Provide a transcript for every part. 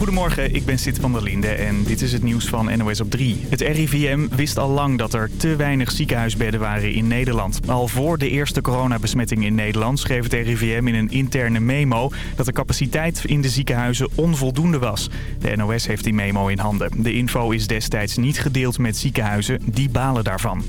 Goedemorgen, ik ben Sid van der Linde en dit is het nieuws van NOS op 3. Het RIVM wist al lang dat er te weinig ziekenhuisbedden waren in Nederland. Al voor de eerste coronabesmetting in Nederland schreef het RIVM in een interne memo... dat de capaciteit in de ziekenhuizen onvoldoende was. De NOS heeft die memo in handen. De info is destijds niet gedeeld met ziekenhuizen, die balen daarvan.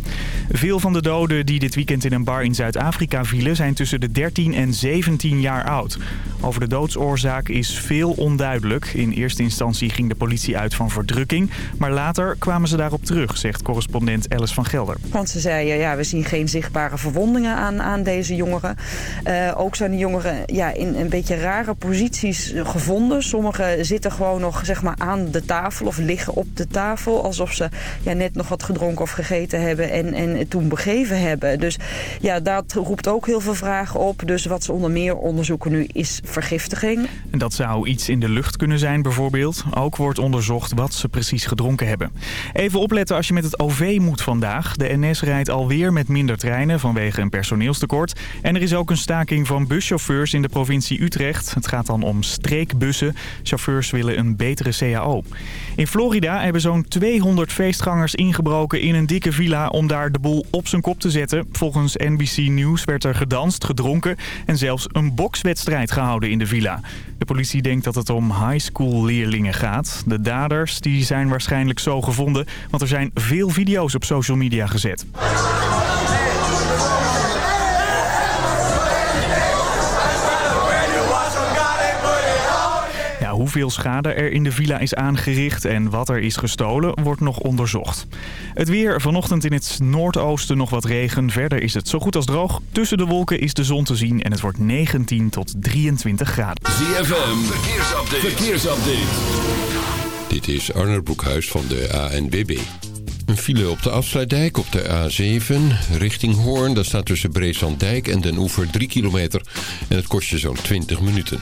Veel van de doden die dit weekend in een bar in Zuid-Afrika vielen... zijn tussen de 13 en 17 jaar oud. Over de doodsoorzaak is veel onduidelijk. In eerste instantie ging de politie uit van verdrukking. Maar later kwamen ze daarop terug, zegt correspondent Alice van Gelder. Want ze zeiden, ja, we zien geen zichtbare verwondingen aan, aan deze jongeren. Uh, ook zijn de jongeren ja, in een beetje rare posities gevonden. Sommigen zitten gewoon nog zeg maar, aan de tafel of liggen op de tafel. Alsof ze ja, net nog wat gedronken of gegeten hebben en, en toen begeven hebben. Dus ja, dat roept ook heel veel vragen op. Dus wat ze onder meer onderzoeken nu is vergiftiging. En dat zou iets in de lucht kunnen zijn Ook wordt onderzocht wat ze precies gedronken hebben. Even opletten als je met het OV moet vandaag. De NS rijdt alweer met minder treinen vanwege een personeelstekort. En er is ook een staking van buschauffeurs in de provincie Utrecht. Het gaat dan om streekbussen. Chauffeurs willen een betere CAO. In Florida hebben zo'n 200 feestgangers ingebroken in een dikke villa... om daar de boel op zijn kop te zetten. Volgens NBC News werd er gedanst, gedronken... en zelfs een bokswedstrijd gehouden in de villa. De politie denkt dat het om high school leerlingen gaat. De daders die zijn waarschijnlijk zo gevonden, want er zijn veel video's op social media gezet. Hoeveel schade er in de villa is aangericht en wat er is gestolen, wordt nog onderzocht. Het weer vanochtend in het noordoosten nog wat regen. Verder is het zo goed als droog. Tussen de wolken is de zon te zien en het wordt 19 tot 23 graden. ZFM, verkeersupdate. verkeersupdate. Dit is Arnold Broekhuis van de ANWB. Een file op de afsluitdijk op de A7 richting Hoorn. Dat staat tussen Breeslanddijk en Den Oever 3 kilometer. En het kost je zo'n 20 minuten.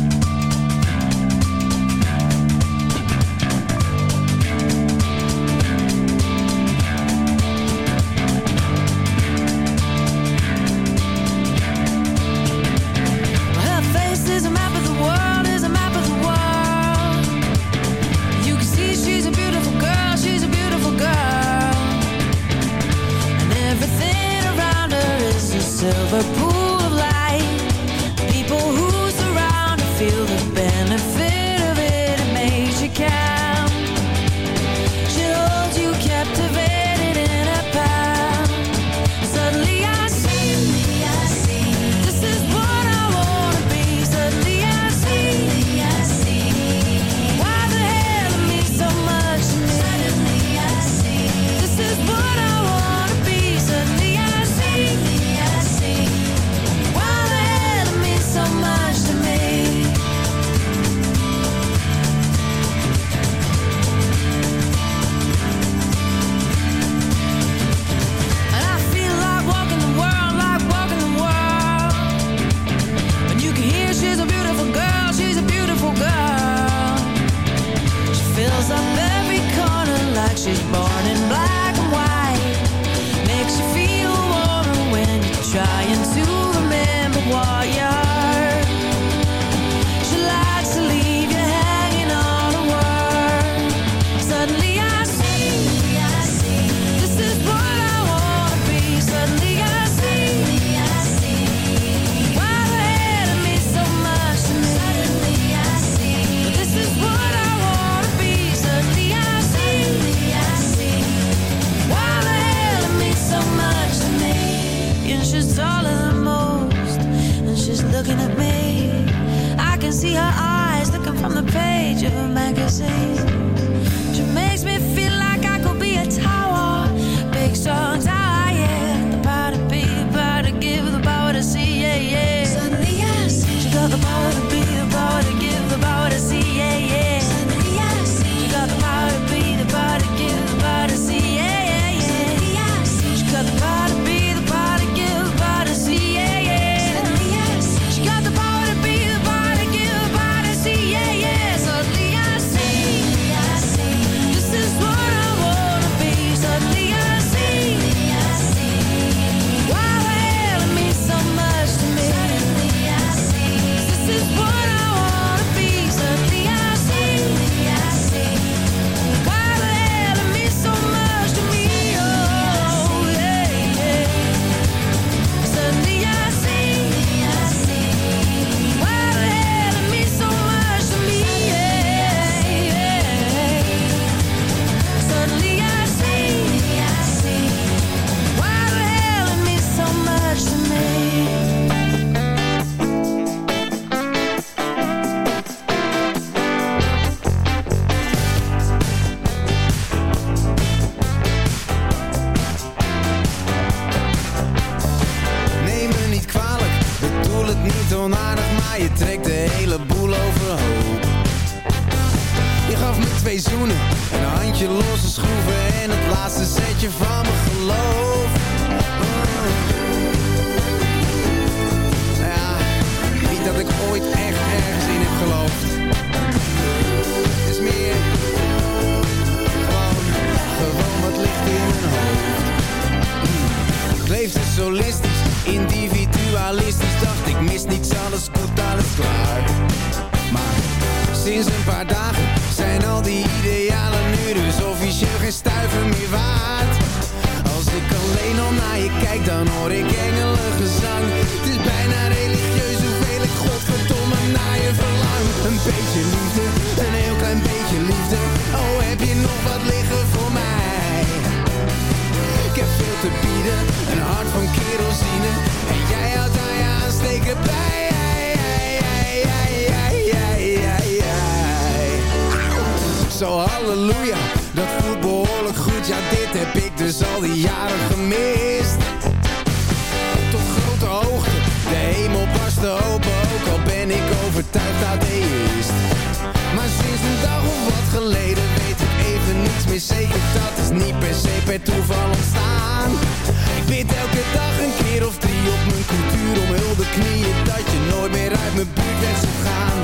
Uit mijn buurt weg zou gaan.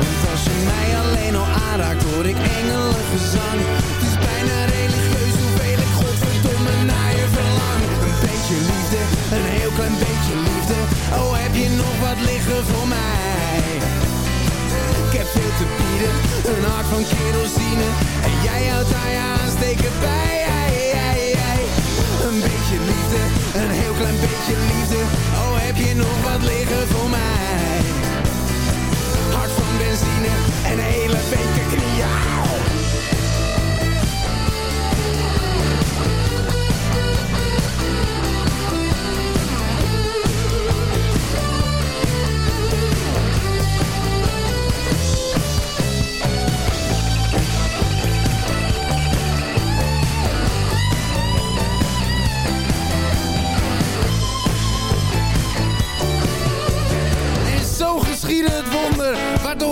Want als je mij alleen al aanraakt hoor ik engelengezang Het is bijna religieus hoeveel ik godverdomme naar je verlang. Een beetje liefde, een heel klein beetje liefde. Oh heb je nog wat liggen voor mij? Ik heb veel te bieden, een hart van kerosine. En jij houdt aan je aansteken bij Een beetje liefde, een heel klein beetje liefde. Oh heb je nog wat liggen voor mij? Hart van benzine en hele weken knieën.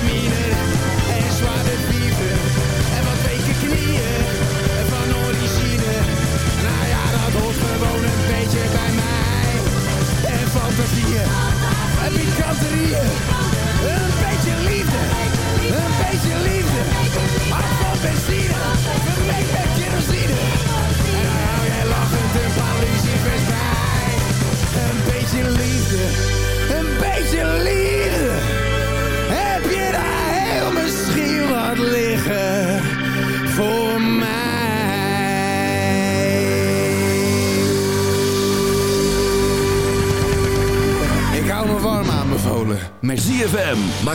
I mean it.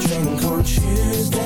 Drink on Tuesday.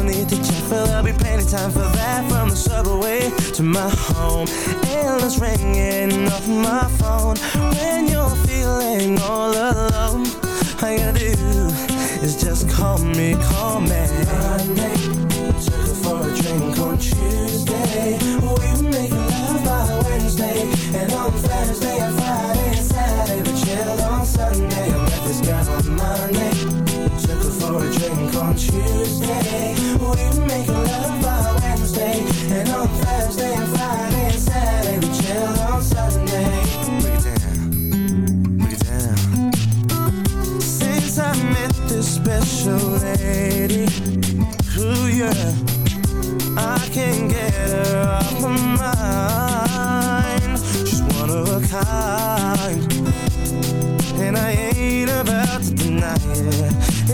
I need to check, but there'll be plenty time for that. From the subway to my home. Endless ringing off my phone. When you're feeling all alone All you gotta do is just call me, call me. Monday, took her for a drink on Tuesday. We were making love by Wednesday And on Thursday I for a drink on Tuesday. We make love by Wednesday. And on Thursday and Friday and Saturday, we chill on Sunday. Break it down. Break it down. Since I met this special lady, ooh yeah, I can't get her off my mind. She's one of a kind.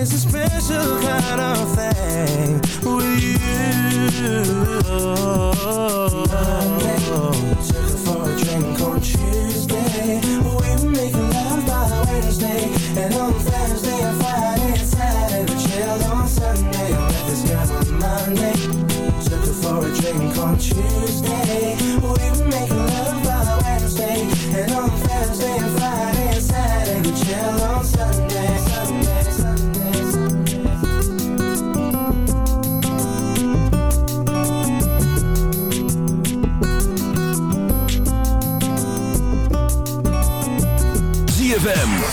is a special kind of thing with you. Sugar for a drink,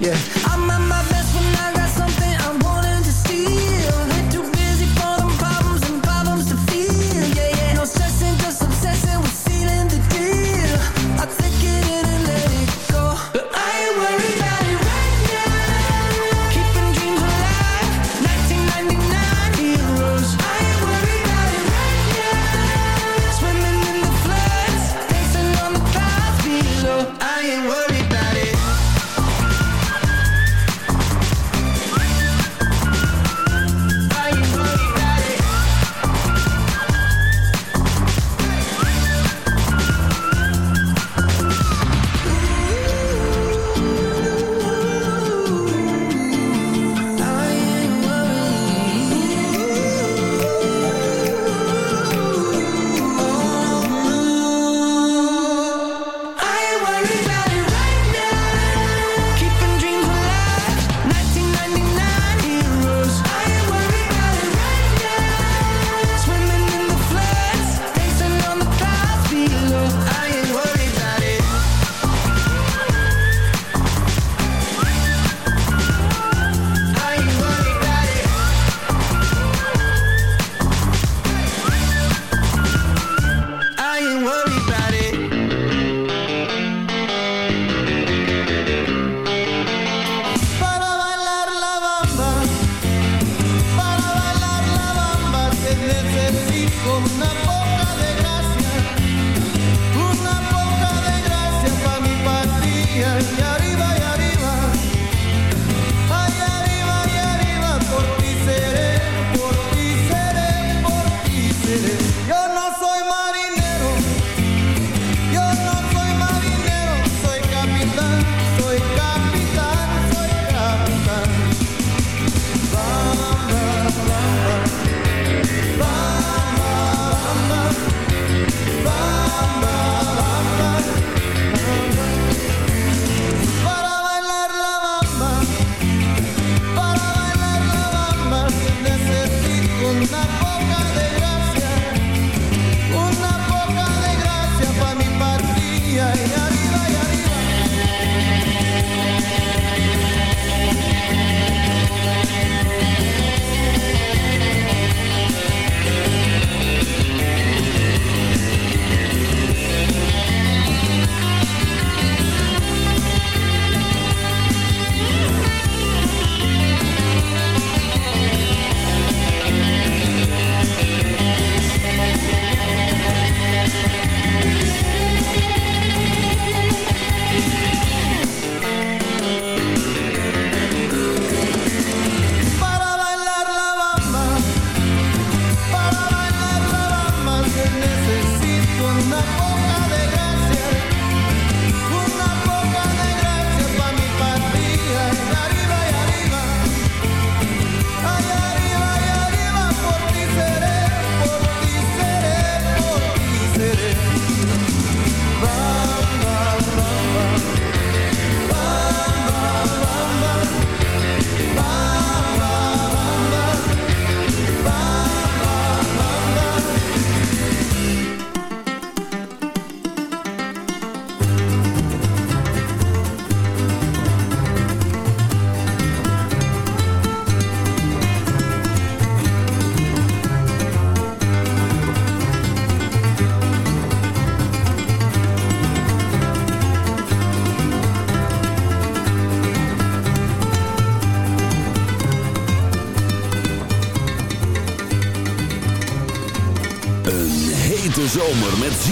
Yeah.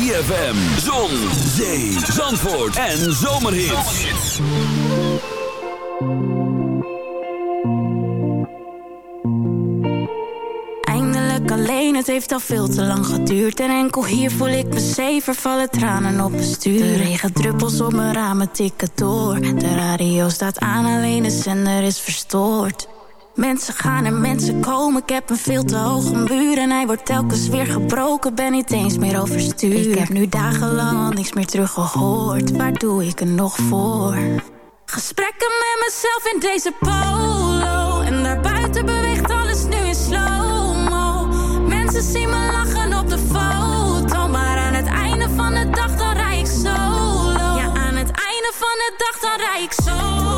ZFM. Zon, zee, zandvoort en zomerhits. Eindelijk alleen, het heeft al veel te lang geduurd. En enkel hier voel ik me zeven, vallen tranen op mijn stuur. De regendruppels op mijn ramen tikken door. De radio staat aan, alleen de zender is verstoord. Mensen gaan en mensen komen, ik heb een veel te hoge muur En hij wordt telkens weer gebroken, ben niet eens meer overstuur Ik heb nu dagenlang al niks meer teruggehoord. Waar doe ik er nog voor? Gesprekken met mezelf in deze polo. En daarbuiten beweegt alles nu in slow-mo. Mensen zien me lachen op de foto. Maar aan het einde van de dag dan rij ik solo. Ja, aan het einde van de dag dan rij ik Solo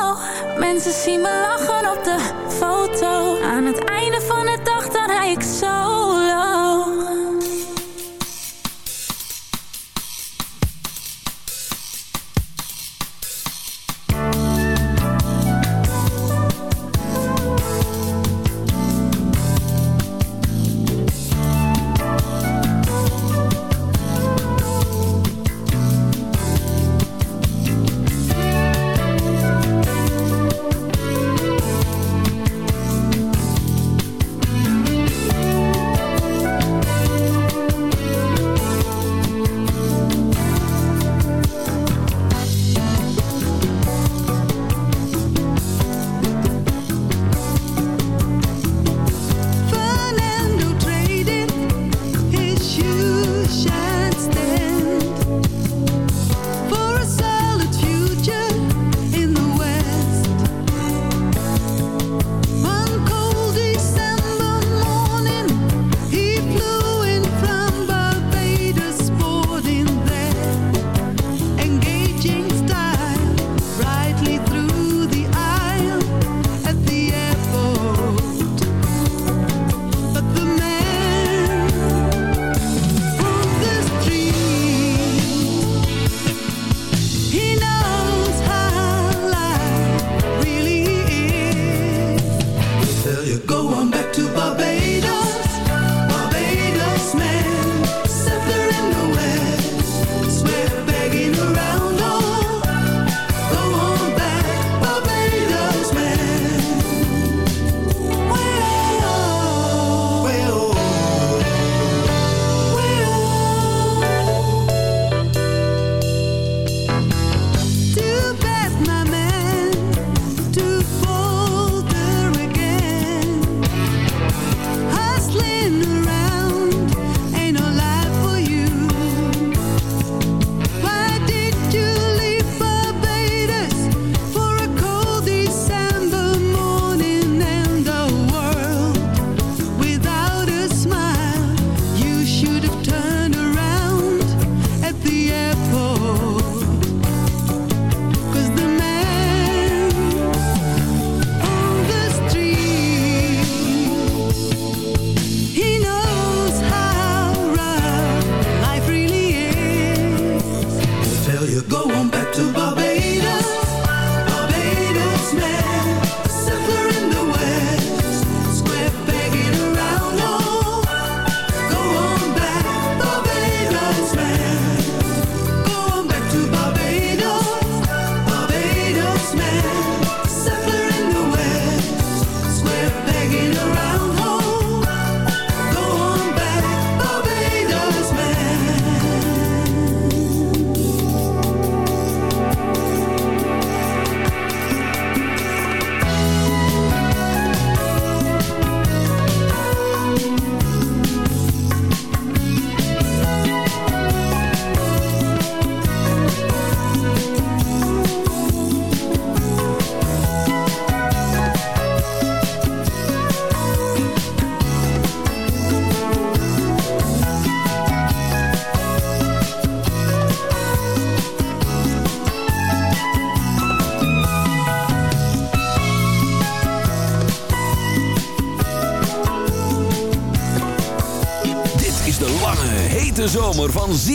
Mensen zien me lachen op de foto. Aan het einde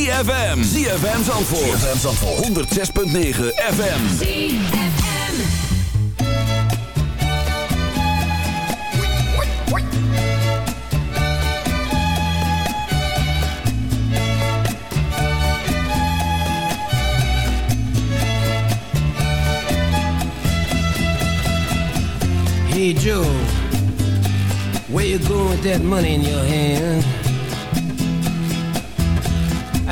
ZFM. ZFM Zandvoort. ZFM Zandvoort. 106.9 FM. ZFM. Hey Joe, where you going with that money in your hand?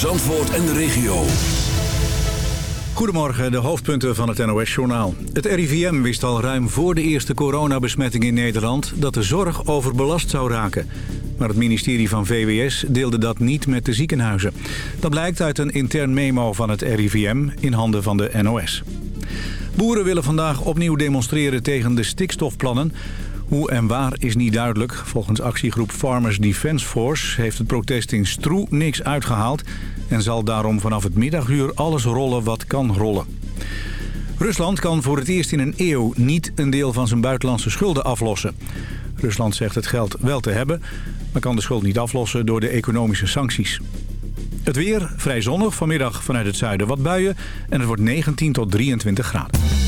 Zandvoort en de regio. Goedemorgen, de hoofdpunten van het NOS-journaal. Het RIVM wist al ruim voor de eerste coronabesmetting in Nederland... dat de zorg overbelast zou raken. Maar het ministerie van VWS deelde dat niet met de ziekenhuizen. Dat blijkt uit een intern memo van het RIVM in handen van de NOS. Boeren willen vandaag opnieuw demonstreren tegen de stikstofplannen... Hoe en waar is niet duidelijk. Volgens actiegroep Farmers Defence Force heeft het protest in Stroe niks uitgehaald... en zal daarom vanaf het middaguur alles rollen wat kan rollen. Rusland kan voor het eerst in een eeuw niet een deel van zijn buitenlandse schulden aflossen. Rusland zegt het geld wel te hebben, maar kan de schuld niet aflossen door de economische sancties. Het weer, vrij zonnig, vanmiddag vanuit het zuiden wat buien en het wordt 19 tot 23 graden.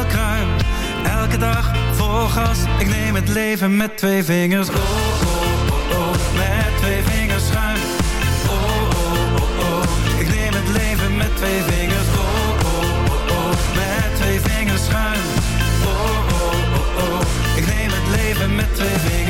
Elke dag vol gas, ik neem het leven met twee vingers. Oh, oh, oh, oh, met twee vingers schuin. Oh, oh, oh, oh, ik neem het leven met twee vingers. Oh, oh, oh, oh, met twee vingers schuin. Oh, oh, oh, oh, ik neem het leven met twee vingers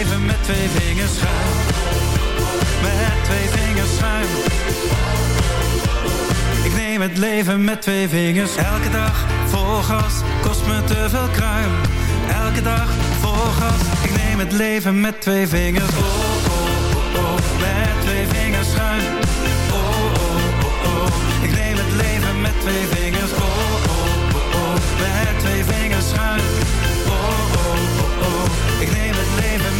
leven met twee vingers schuin. Met twee vingers schuin. Ik neem het leven met twee vingers. Elke dag vol gas, kost me te veel kruim. Elke dag vol gas, ik neem het leven met twee vingers. Oh, oh, oh, oh, met twee vingers schuin. Oh, oh, oh, oh, ik neem het leven met twee vingers. Oh, oh, oh, oh, met twee vingers schuin. Oh, oh, oh, oh, ik neem het leven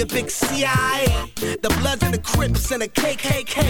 The big CIA. The Bloods and the Crips and the KKK.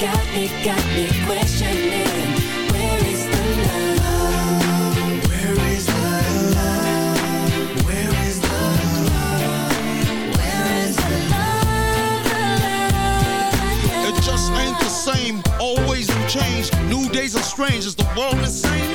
got me, got me questioning. Where is the love? Where is the love? Where is the love? Where is the love? It just ain't the same. Always change. New days are strange. Is the world insane?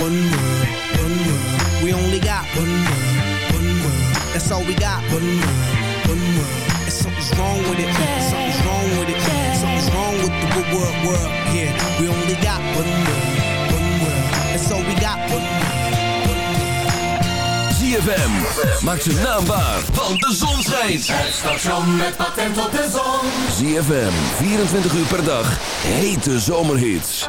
One world, one world. We only got one world, one world. That's all we got. One world, one world. And something's wrong with it. Something's wrong with it. Something's wrong with the good world, world. Yeah, we only got one world, one world. That's all we got. One world. ZFM. Maak zijn naam waar, want de zon schijnt. Het station met patent op de zon. ZFM, 24 uur per dag. Hete zomerhits.